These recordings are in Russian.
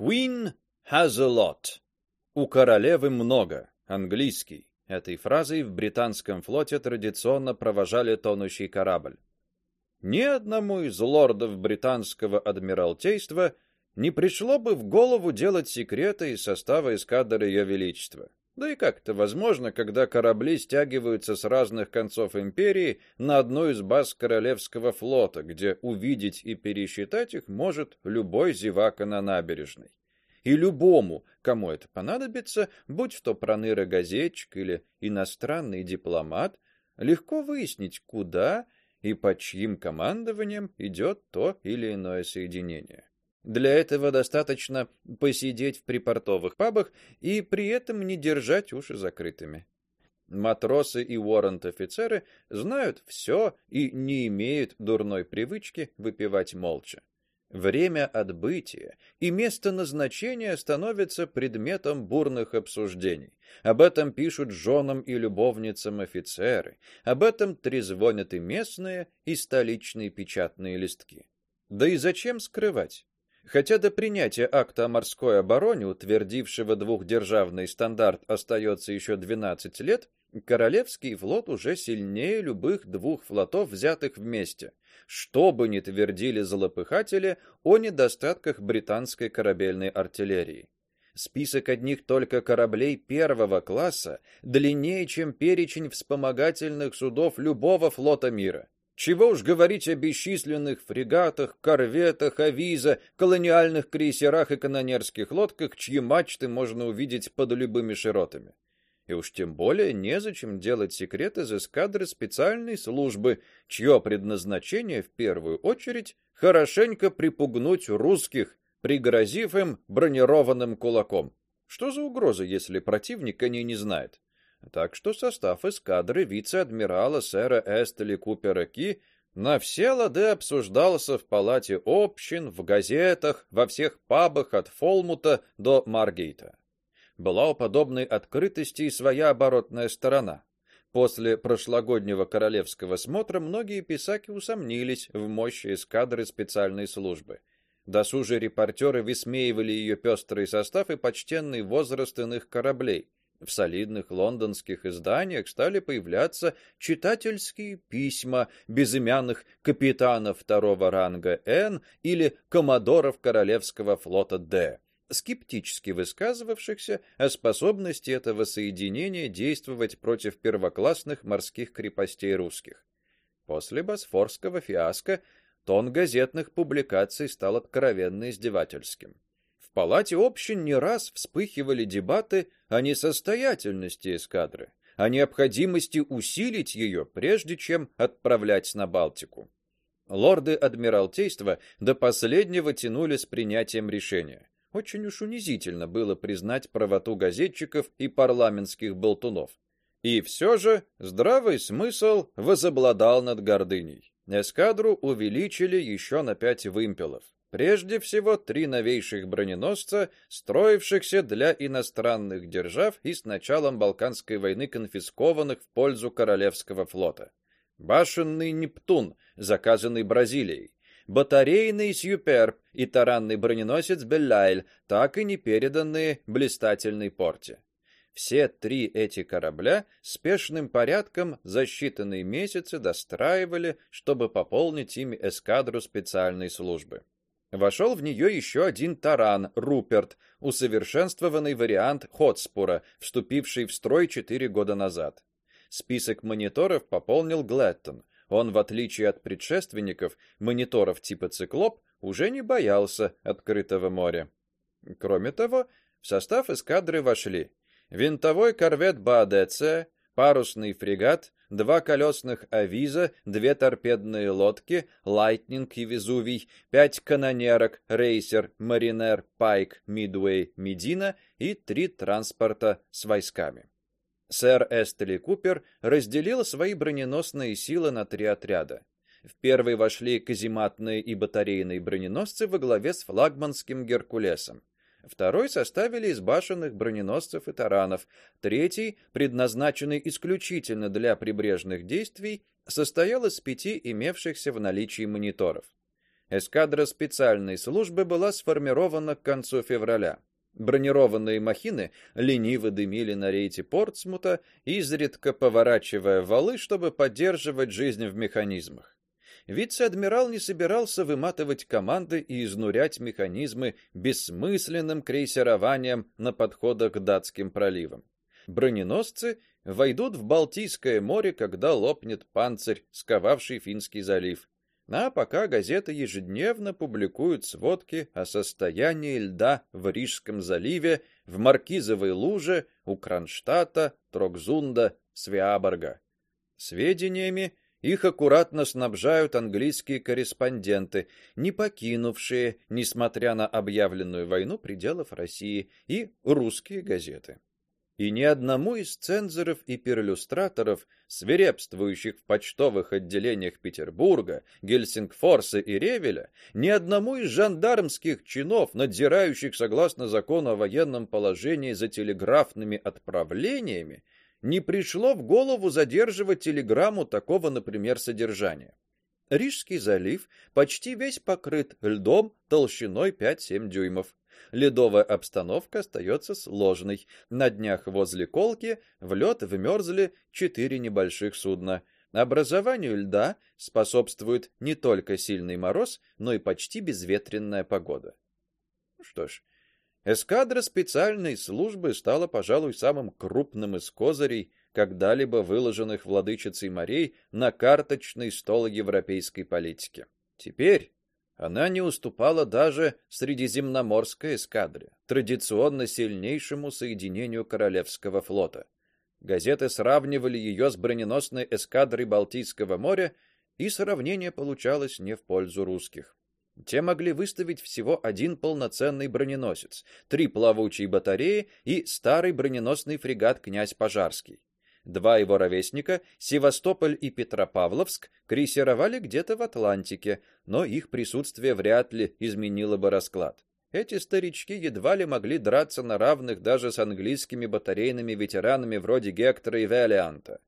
Queen has a lot. У королевы много. Английский. Этой фразой в британском флоте традиционно провожали тонущий корабль. Ни одному из лордов британского адмиралтейства не пришло бы в голову делать секреты из состава эскадры Ее Величества. Да и как это возможно, когда корабли стягиваются с разных концов империи на одну из баз королевского флота, где увидеть и пересчитать их может любой зевака на набережной? И любому, кому это понадобится, будь то проныра-газетчик или иностранный дипломат, легко выяснить, куда и под чьим командованием идет то или иное соединение. Для этого достаточно посидеть в припортовых пабах и при этом не держать уши закрытыми. Матросы и уоррент-офицеры знают все и не имеют дурной привычки выпивать молча. Время отбытия и место назначения становятся предметом бурных обсуждений. Об этом пишут женам и любовницам офицеры, об этом трезвонят и местные, и столичные печатные листки. Да и зачем скрывать? Хотя до принятия акта о морской обороне, утвердившего двухдержавный стандарт, остается еще 12 лет, королевский флот уже сильнее любых двух флотов, взятых вместе. Что бы ни твердили злопыхатели о недостатках британской корабельной артиллерии. Список одних только кораблей первого класса длиннее, чем перечень вспомогательных судов любого флота мира. Чего уж говорить о бесчисленных фрегатах, корветах, авиза, колониальных крейсерах и канонерских лодках, чьи мачты можно увидеть под любыми широтами. И уж тем более незачем делать секрет из эскадры специальной службы, чье предназначение в первую очередь хорошенько припугнуть русских, пригрозив им бронированным кулаком. Что за угроза, если противник о ней не знает? Так что состав эскадры вице-адмирала сэра Эстели Купера Ки на все лады обсуждался в палате общин, в газетах, во всех пабах от Фолмута до Маргейта. Была у подобной открытости и своя оборотная сторона. После прошлогоднего королевского смотра многие писаки усомнились в мощи эскадры специальной службы. Досужие репортеры высмеивали ее пестрый состав и почтенный возраст иных кораблей. В солидных лондонских изданиях стали появляться читательские письма безымянных капитанов второго ранга Н или коммодоров королевского флота Д, скептически высказывавшихся о способности этого соединения действовать против первоклассных морских крепостей русских. После Босфорского фиаско тон газетных публикаций стал откровенно издевательским. В палате общин не раз вспыхивали дебаты о несостоятельности эскадры, о необходимости усилить ее, прежде чем отправлять на Балтику. Лорды адмиралтейства до последнего тянули с принятием решения. Очень уж унизительно было признать правоту газетчиков и парламентских болтунов. И все же здравый смысл возобладал над гордыней. Эскадру увеличили еще на пять вымпелов. Прежде всего, три новейших броненосца, строившихся для иностранных держав и с началом Балканской войны конфискованных в пользу королевского флота. Башенный Нептун, заказанный Бразилией, батарейный Сьюперб и таранный броненосец Беллайль, так и не переданные блистательной порте. Все три эти корабля спешным порядком за считанные месяцы достраивали, чтобы пополнить ими эскадру специальной службы. Вошел в нее еще один таран Руперт, усовершенствованный вариант Хотспура, вступивший в строй четыре года назад. Список мониторов пополнил Глэттон. Он, в отличие от предшественников, мониторов типа Циклоп, уже не боялся открытого моря. Кроме того, в состав эскадры вошли винтовой корвет БАДЦ, парусный фрегат, два колесных авиза, две торпедные лодки, Лайтнинг и Везувий, пять канонерок, Рейсер, Маринер, Пайк, Медуэй, Медина и три транспорта с войсками. Сэр Эстли Купер разделил свои броненосные силы на три отряда. В первый вошли казематные и батарейные броненосцы во главе с флагманским Геркулесом. Второй составили из башенных броненосцев и таранов. Третий, предназначенный исключительно для прибрежных действий, состоял из пяти имевшихся в наличии мониторов. Эскадра специальной службы была сформирована к концу февраля. Бронированные махины лениво дымили на рейде Портсмута, изредка поворачивая валы, чтобы поддерживать жизнь в механизмах. Вице-адмирал не собирался выматывать команды и изнурять механизмы бессмысленным крейсерованием на подходах к датским проливам. Броненосцы войдут в Балтийское море, когда лопнет панцирь, сковавший Финский залив. А пока газеты ежедневно публикуют сводки о состоянии льда в Рижском заливе, в Маркизовой луже, у Кронштадта, Трогзунда, Свиаборга. Сведениями их аккуратно снабжают английские корреспонденты, не покинувшие, несмотря на объявленную войну, пределов России, и русские газеты. И ни одному из цензоров и перлюстраторов, свирепствующих в почтовых отделениях Петербурга, Гельсингфорса и Ревеля, ни одному из жандармских чинов, надзирающих согласно закону о военном положении за телеграфными отправлениями, не пришло в голову задерживать телеграмму такого, например, содержания. Рижский залив почти весь покрыт льдом толщиной 5-7 дюймов ледовая обстановка остается сложной. На днях возле Колки в лед вмерзли четыре небольших судна. Образованию льда способствует не только сильный мороз, но и почти безветренная погода. Что ж, эскадра специальной службы стала, пожалуй, самым крупным из козырей, когда-либо выложенных владычицей морей на карточный стол европейской политики. Теперь она не уступала даже Средиземноморской эскадре, традиционно сильнейшему соединению королевского флота. Газеты сравнивали ее с броненосной эскадрой Балтийского моря, и сравнение получалось не в пользу русских. Те могли выставить всего один полноценный броненосец, три плавучие батареи и старый броненосный фрегат Князь Пожарский. Два его ровесника, Севастополь и Петропавловск, крейсеровали где-то в Атлантике, но их присутствие вряд ли изменило бы расклад. Эти старички едва ли могли драться на равных даже с английскими батарейными ветеранами вроде Гектора и Вэлианта.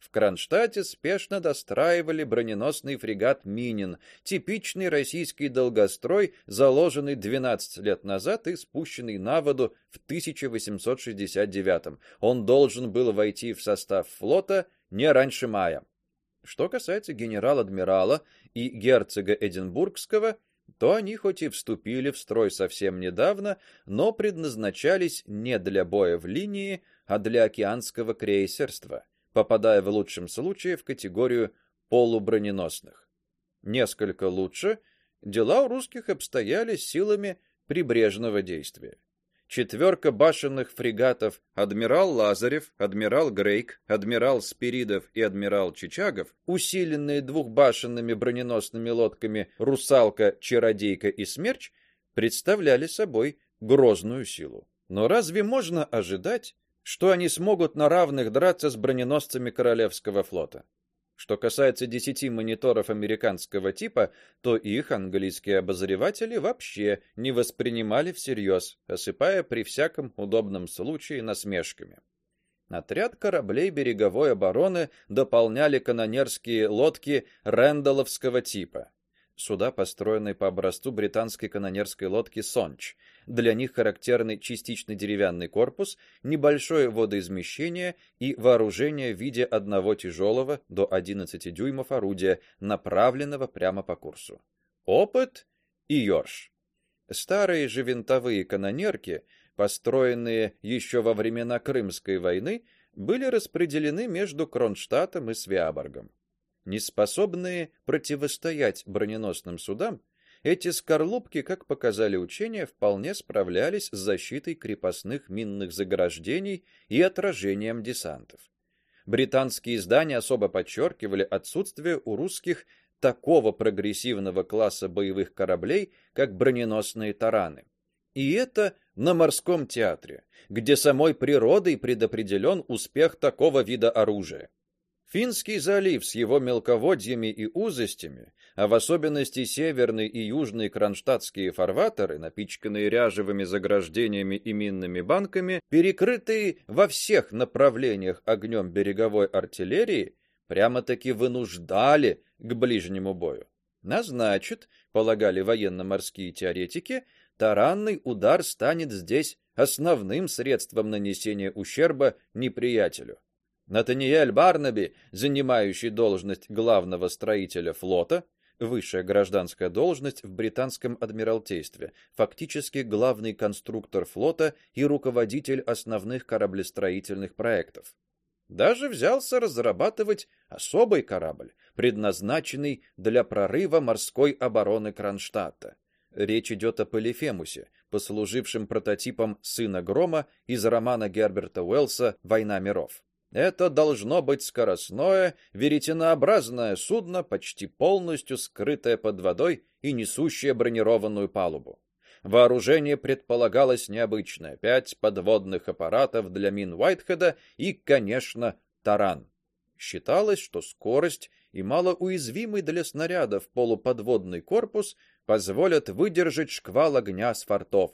В Кронштадте спешно достраивали броненосный фрегат Минин, типичный российский долгострой, заложенный 12 лет назад и спущенный на воду в 1869. Он должен был войти в состав флота не раньше мая. Что касается генерал-адмирала и герцога Эдинбургского, то они хоть и вступили в строй совсем недавно, но предназначались не для боя в линии, а для океанского крейсерства попадая в лучшем случае в категорию полуброненосных. Несколько лучше дела у русских обстояли силами прибрежного действия. Четверка башенных фрегатов адмирал Лазарев, адмирал Грейк, адмирал Спиридов и адмирал Чичагов, усиленные двухбашенными броненосными лодками Русалка, Чародейка и Смерч, представляли собой грозную силу. Но разве можно ожидать, что они смогут на равных драться с броненосцами королевского флота. Что касается десяти мониторов американского типа, то их английские обозреватели вообще не воспринимали всерьез, осыпая при всяком удобном случае насмешками. Отряд кораблей береговой обороны дополняли канонерские лодки Рэндалловского типа. Суда, построенные по образцу британской канонерской лодки Сонч, для них характерный частично деревянный корпус, небольшое водоизмещение и вооружение в виде одного тяжелого до 11 дюймов орудия, направленного прямо по курсу. Опыт и ёрш. Старые же винтовые канонерки, построенные еще во времена Крымской войны, были распределены между Кронштадтом и Свиаборгом. Неспособные противостоять броненосным судам, эти скорлупки, как показали учения, вполне справлялись с защитой крепостных минных заграждений и отражением десантов. Британские издания особо подчеркивали отсутствие у русских такого прогрессивного класса боевых кораблей, как броненосные тараны. И это на морском театре, где самой природой предопределен успех такого вида оружия. Финский залив с его мелководьями и узостями, а в особенности северный и южный кронштадтские фарватеры, напичканные ряжевыми заграждениями и минными банками, перекрытые во всех направлениях огнем береговой артиллерии, прямо-таки вынуждали к ближнему бою. А значит, полагали военно-морские теоретики, таранный удар станет здесь основным средством нанесения ущерба неприятелю. Натаниэль Барнаби, занимающий должность главного строителя флота, высшая гражданская должность в британском адмиралтействе, фактически главный конструктор флота и руководитель основных кораблестроительных проектов. Даже взялся разрабатывать особый корабль, предназначенный для прорыва морской обороны Кронштадта. Речь идет о Полифемусе, послужившем прототипом Сына Грома из романа Герберта Уэллса Война миров. Это должно быть скоростное, веретенообразное судно, почти полностью скрытое под водой и несущее бронированную палубу. Вооружение предполагалось необычное: пять подводных аппаратов для мин Уайтхеда и, конечно, таран. Считалось, что скорость и малоуязвимый для снарядов полуподводный корпус позволят выдержать шквал огня с фортов.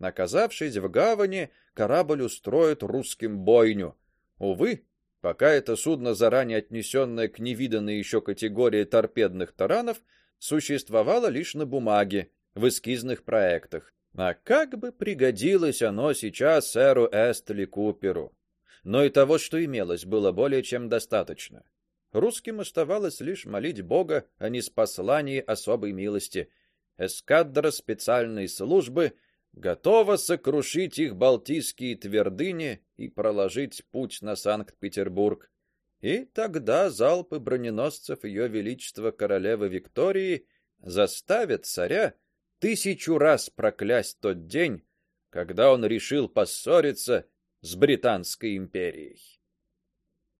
Оказавшись в гавани, корабль устроит русским бойню. Увы, пока это судно, заранее отнесенное к невиданной еще категории торпедных таранов, существовало лишь на бумаге, в эскизных проектах. А как бы пригодилось оно сейчас сэру Эстли Куперу. Но и того, что имелось, было более чем достаточно. Русским оставалось лишь молить Бога о неспослании особой милости. Эскадра специальной службы готова сокрушить их балтийские твердыни и проложить путь на Санкт-Петербург. И тогда залпы броненосцев ее величества королевы Виктории заставят царя тысячу раз проклясть тот день, когда он решил поссориться с британской империей.